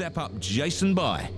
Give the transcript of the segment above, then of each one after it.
Step Up Jason Bye.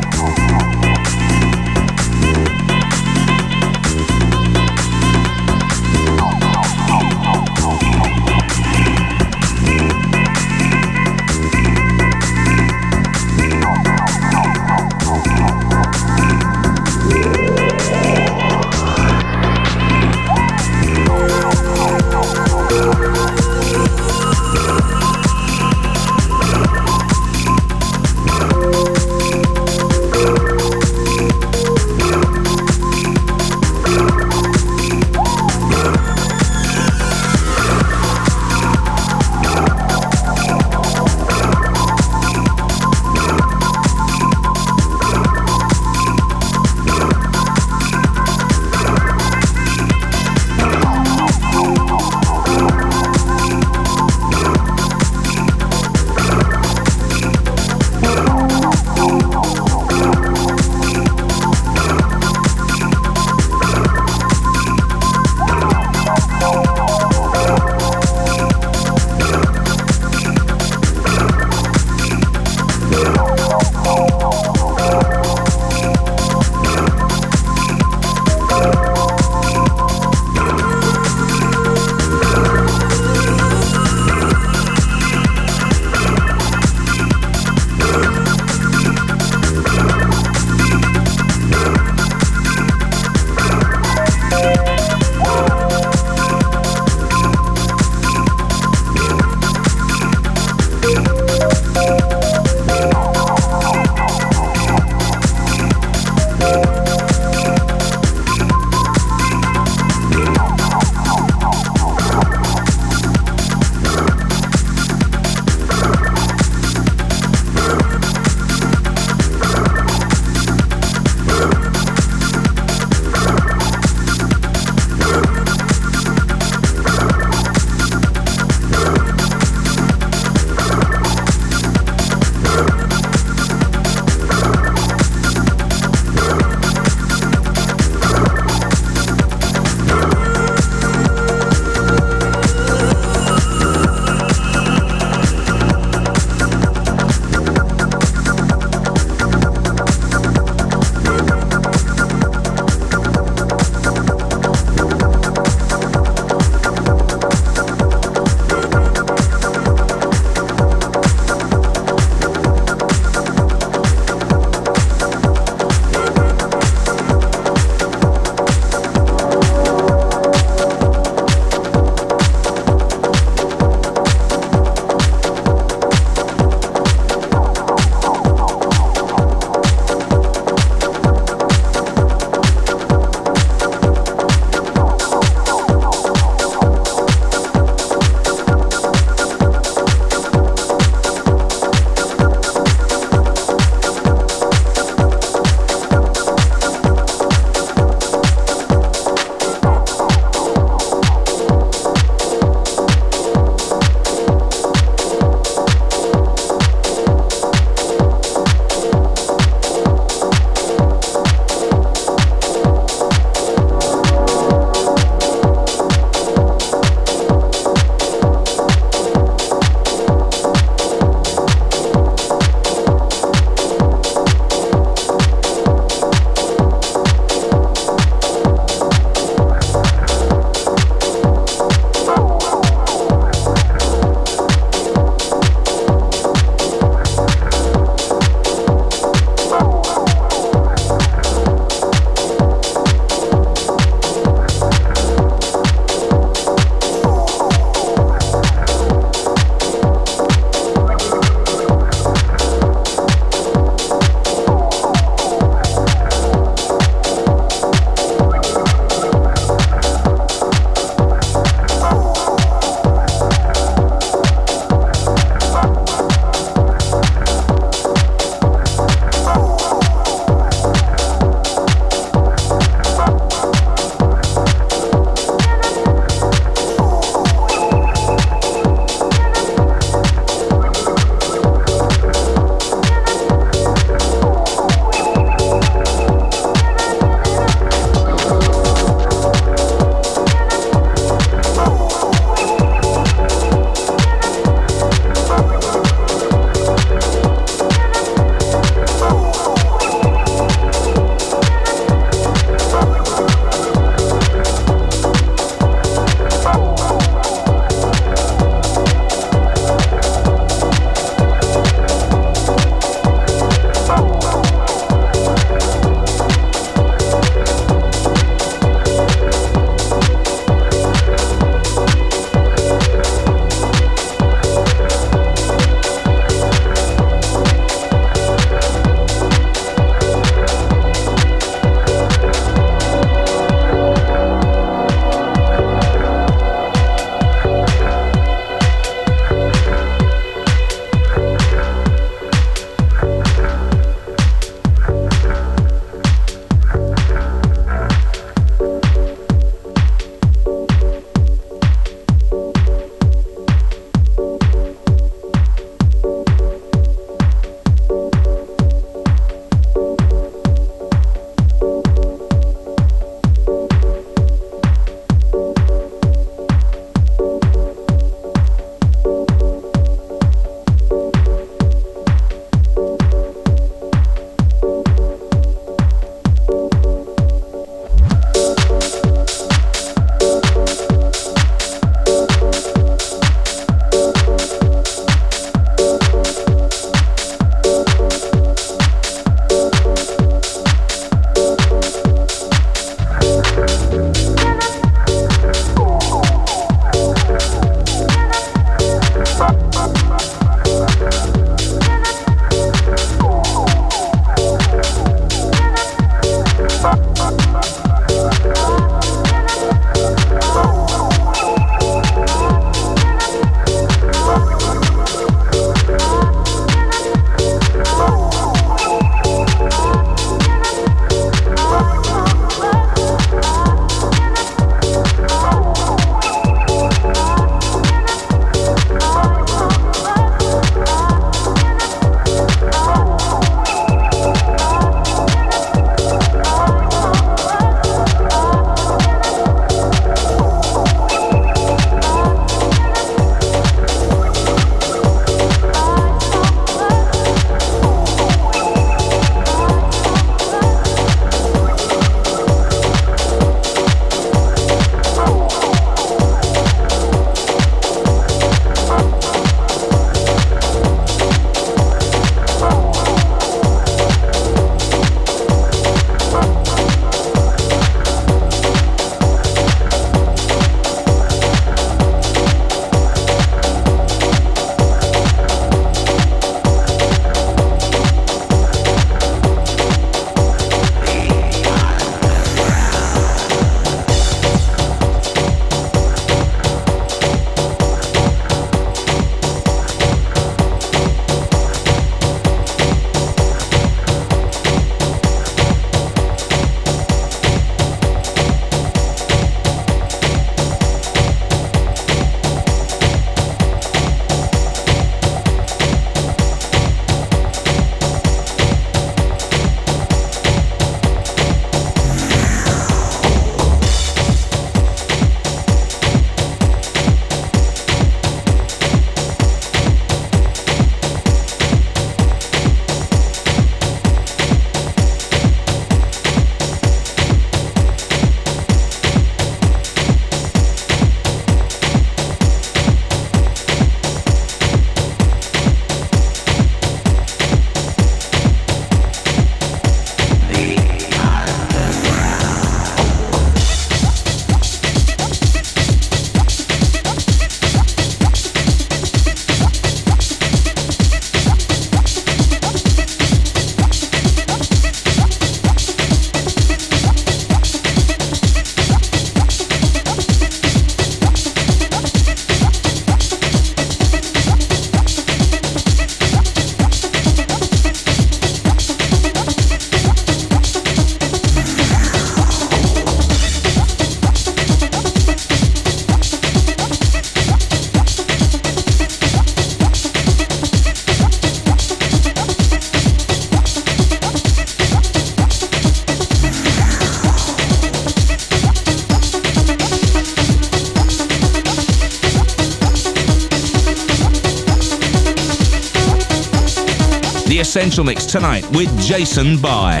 Essential Mix tonight with Jason Bye.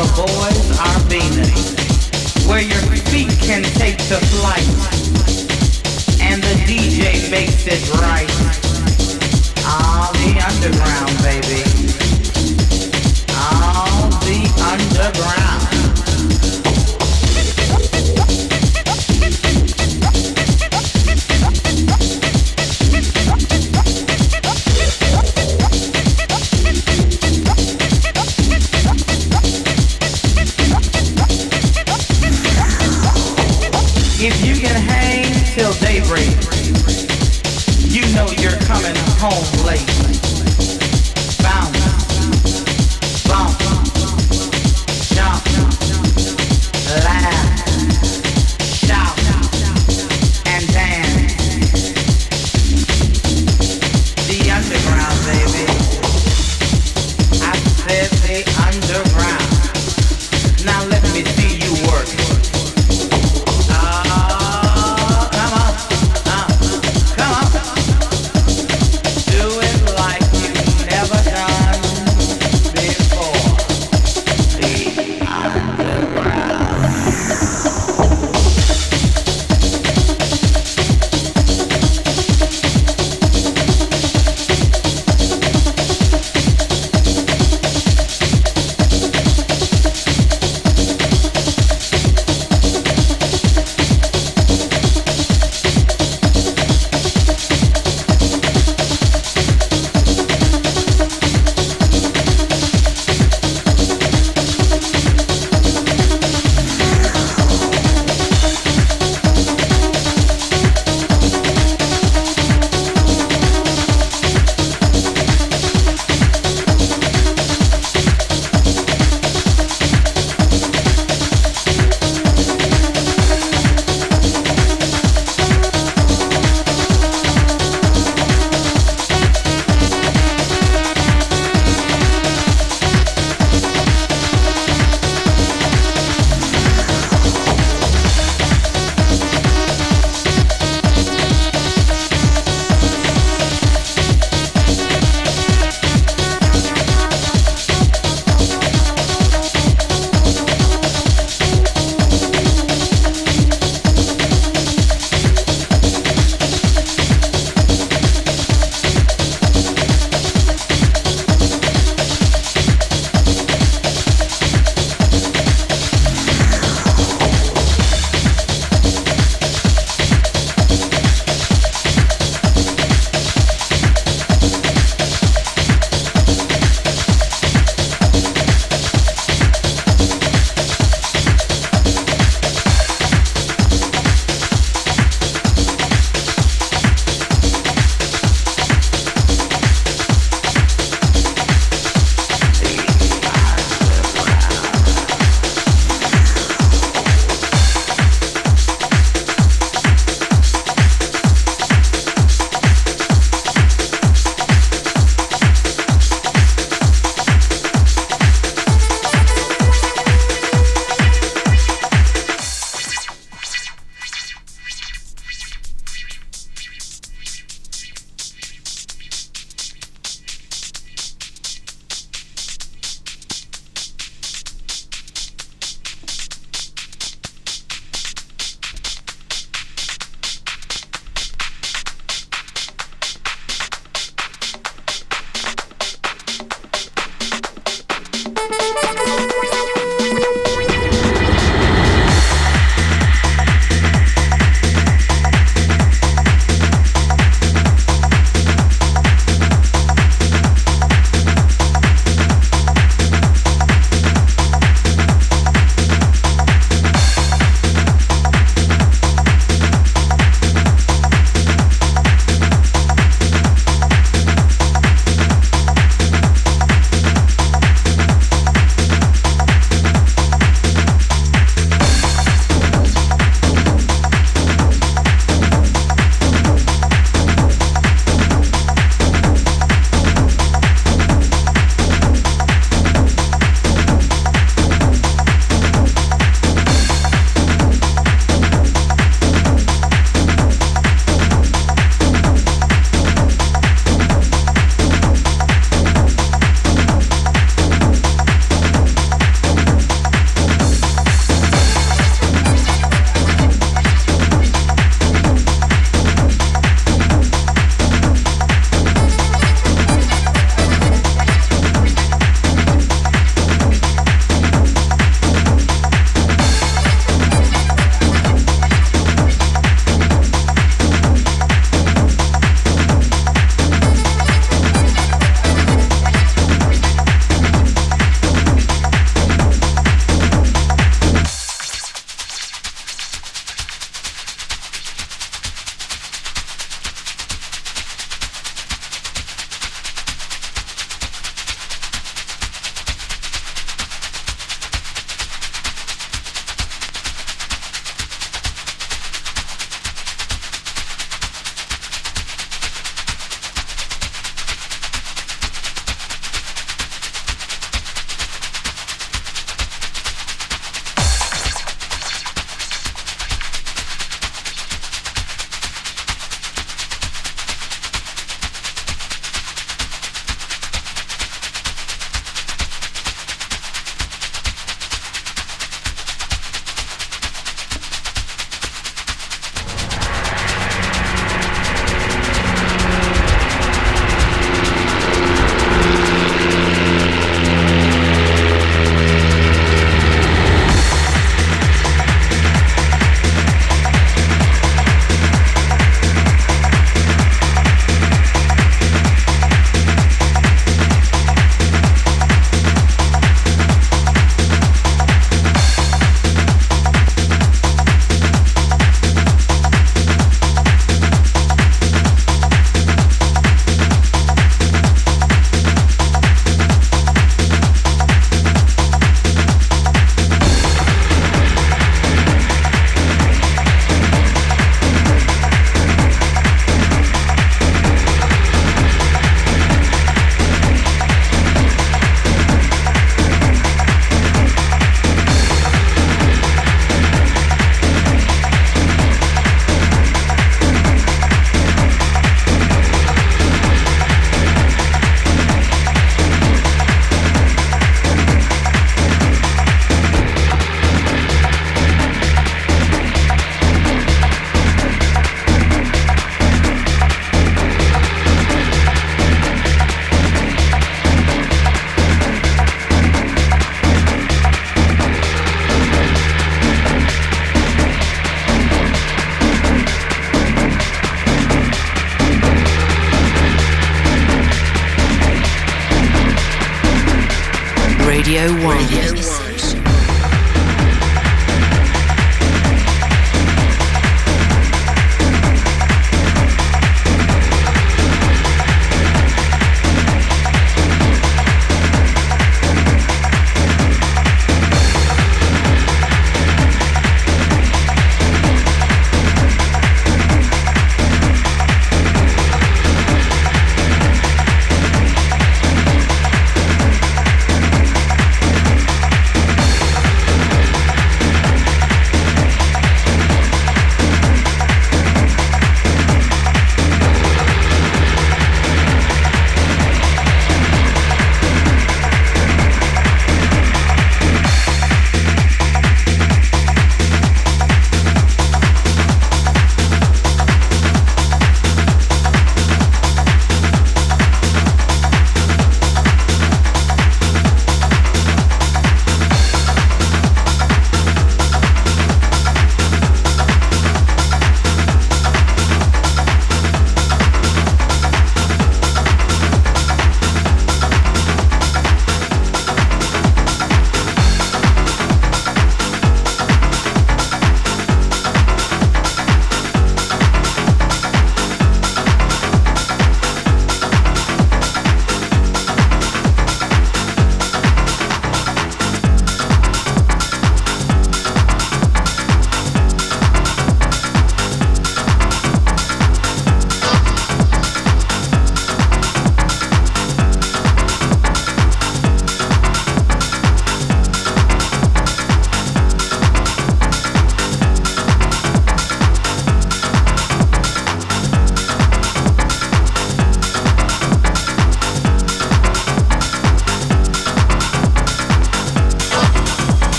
the boys are Venus, where your feet can take the flight, and the DJ makes it right. Ah, the underground, baby.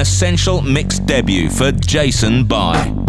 Essential mixed debut for Jason Bye.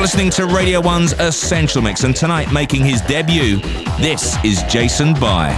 You're listening to Radio 1's Essential Mix, and tonight making his debut, this is Jason Bye.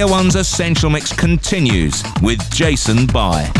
Radio 1's Essential Mix continues with Jason Bye.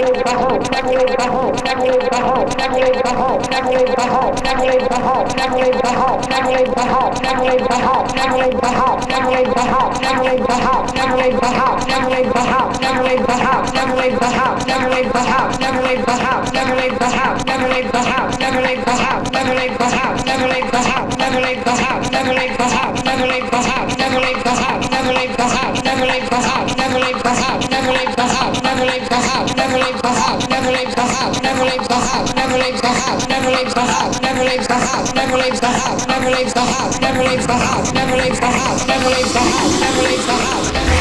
never leave the house, never leave the house, never leave the house, never leave the house, never leave leaves the house, never leaves the house, never leaves the house, never leaves the house, never leaves the house, never leaves the house, never leaves the house, never leaves the house, never leaves the house.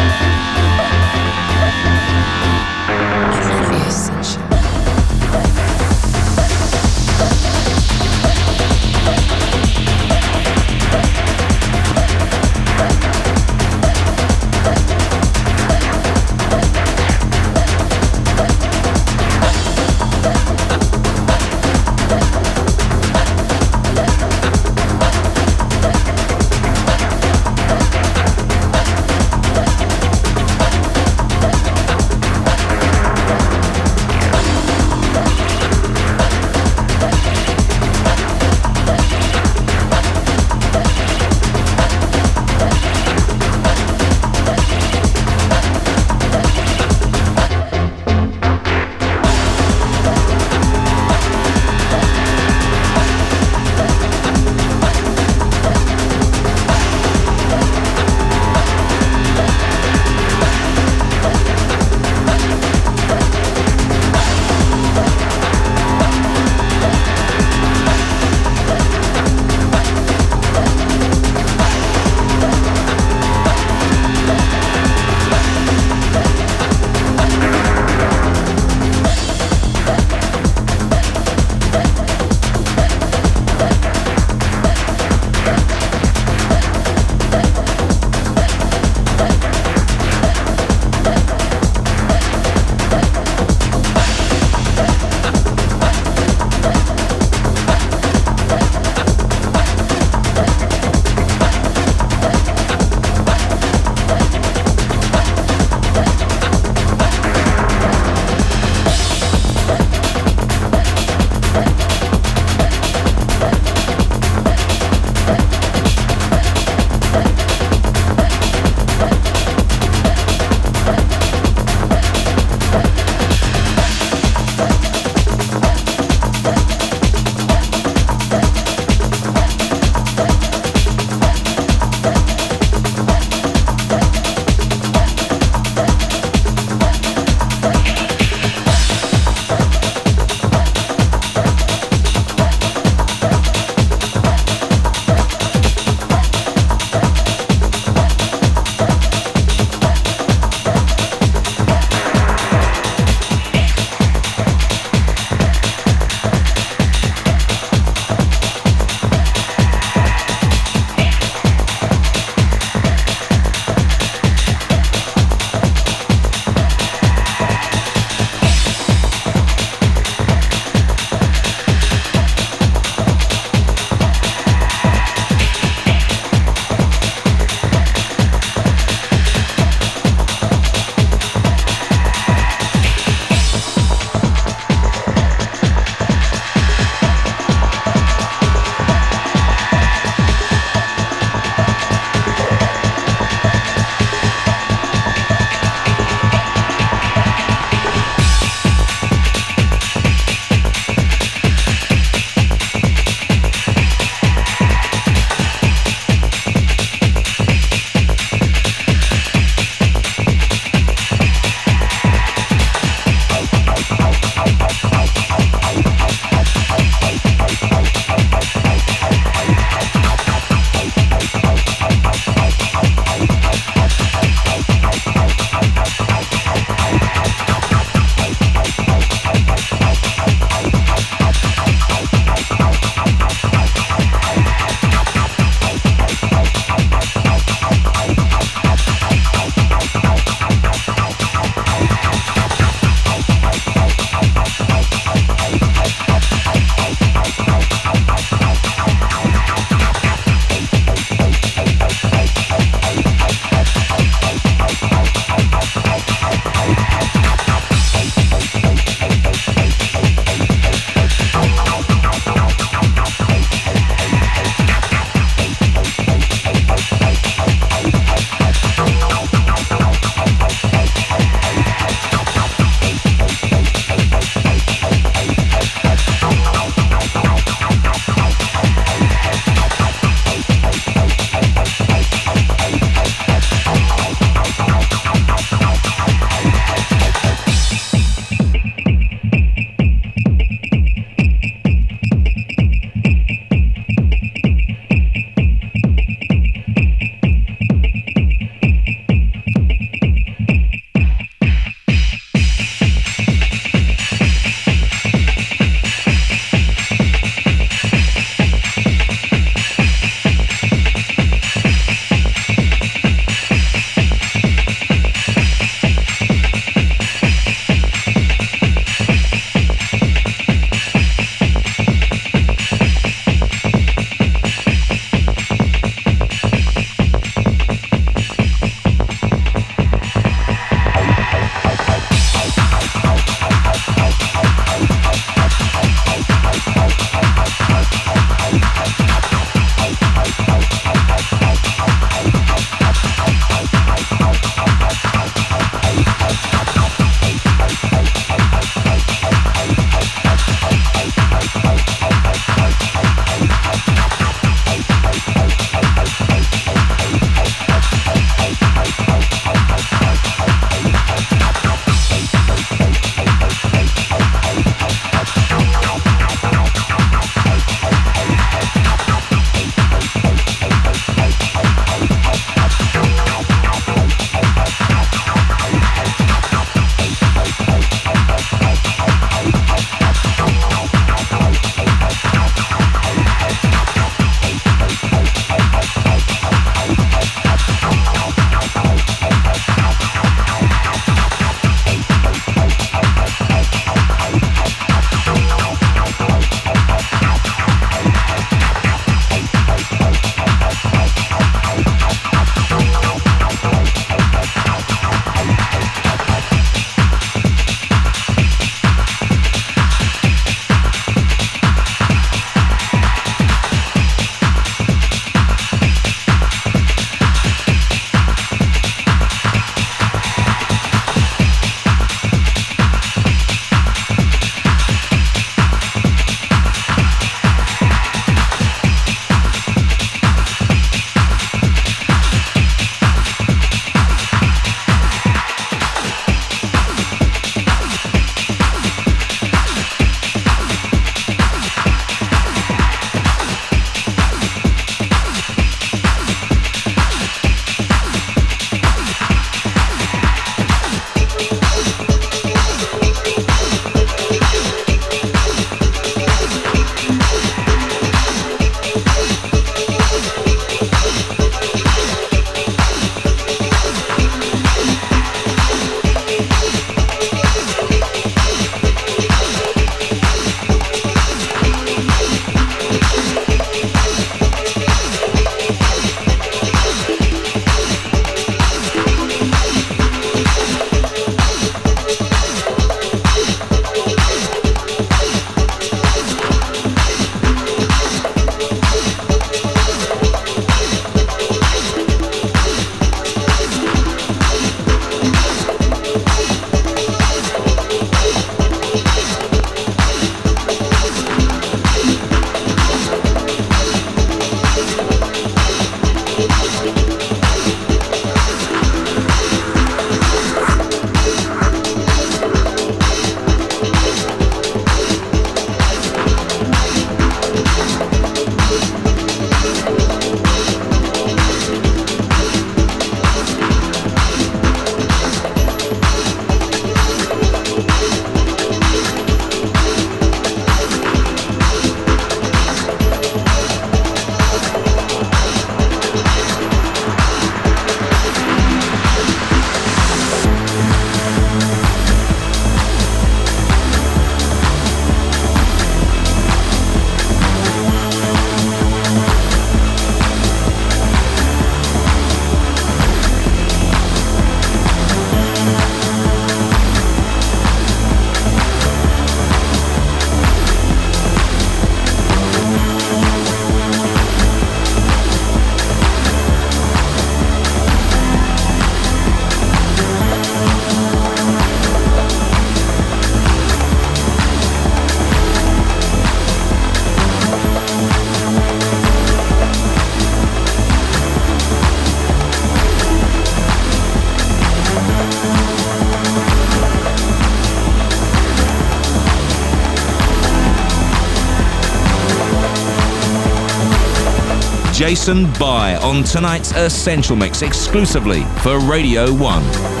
Jason Bye on tonight's Essential Mix exclusively for Radio 1.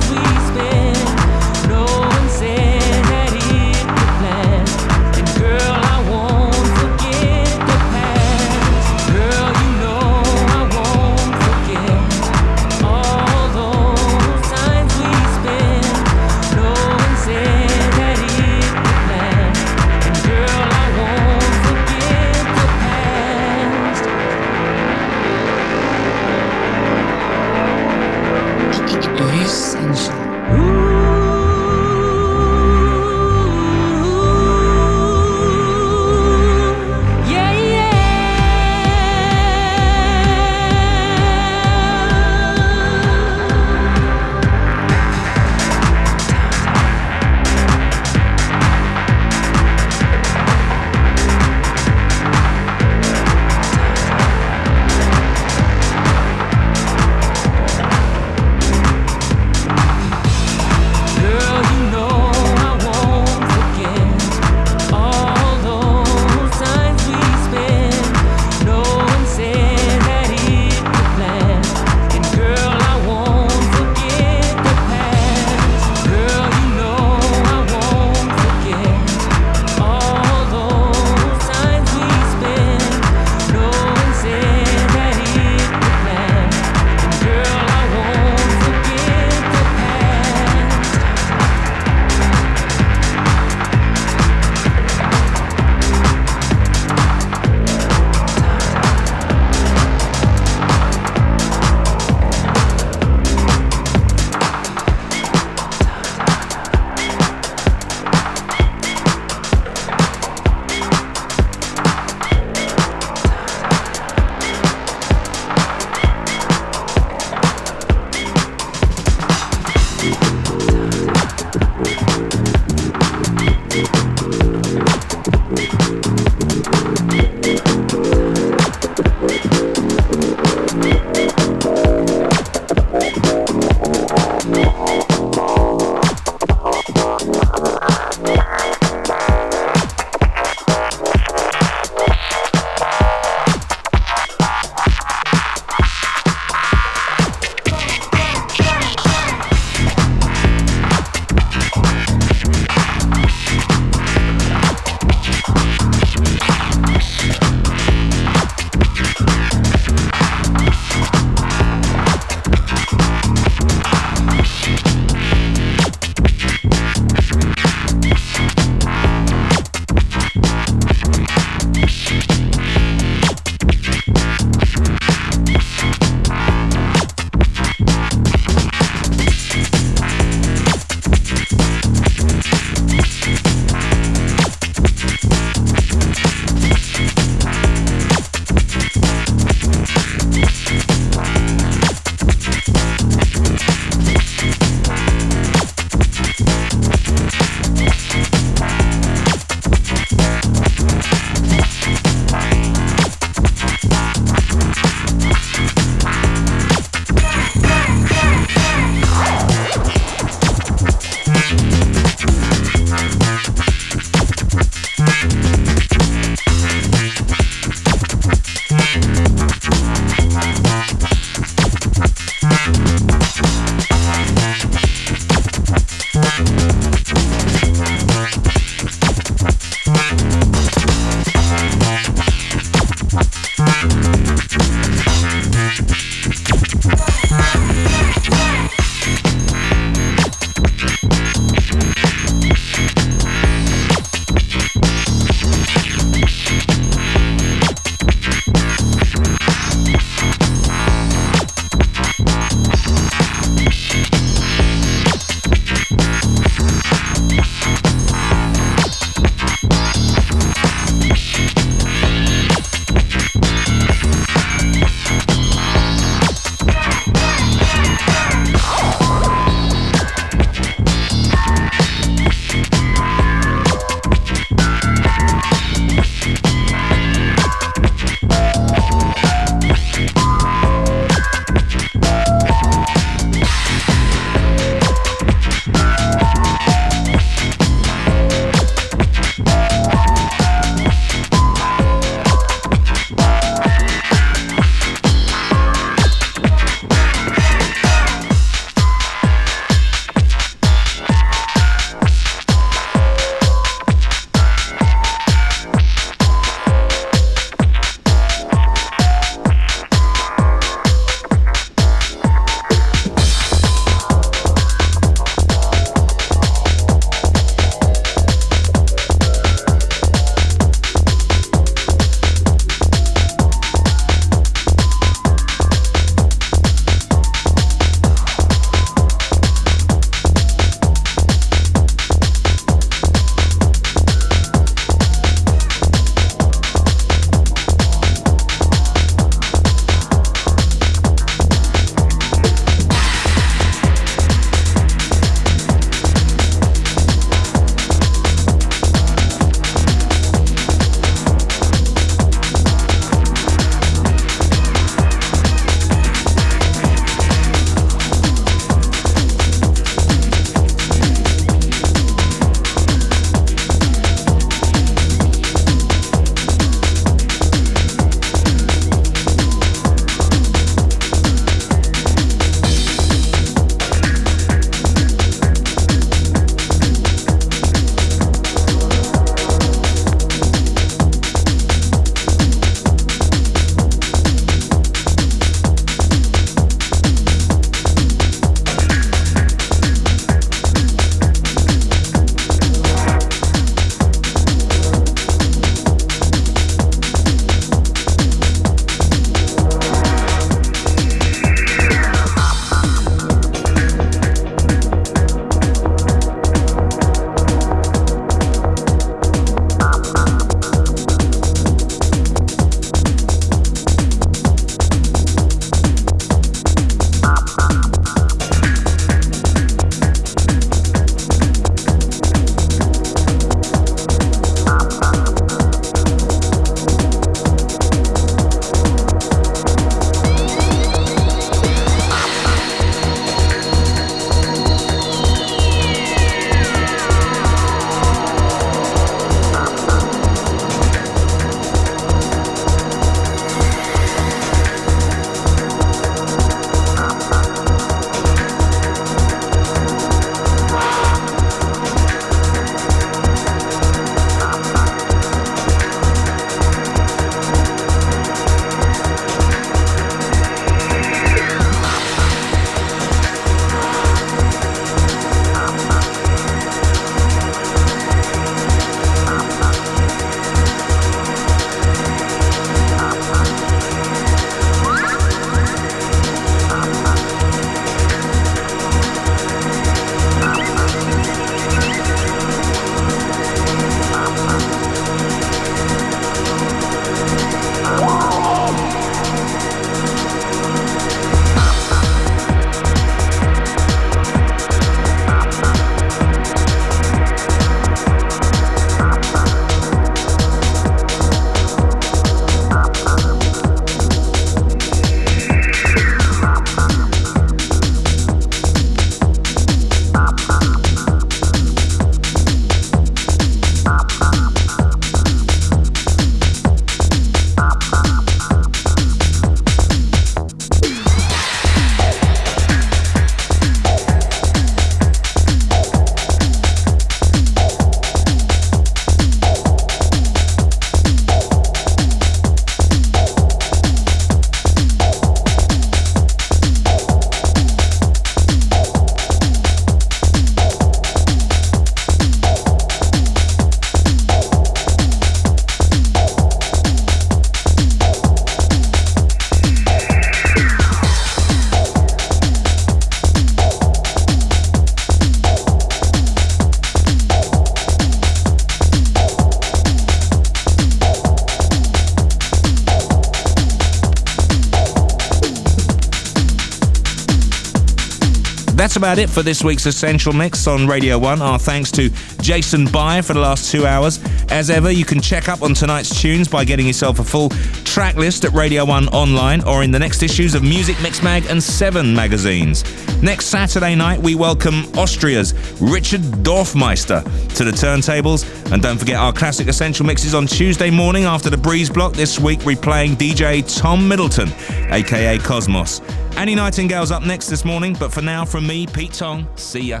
About it for this week's Essential Mix on Radio 1. Our thanks to Jason Bye for the last two hours. As ever, you can check up on tonight's tunes by getting yourself a full track list at Radio 1 online or in the next issues of Muzik Mix Mag and Seven magazines. Next Saturday night, we welcome Austria's Richard Dorfmeister to the turntables. And don't forget our classic Essential Mixes on Tuesday morning after the Breezeblock. This week, replaying DJ Tom Middleton, aka Cosmos. Annie Nightingale's up next this morning, but for now, from me, Pete Tong, see ya.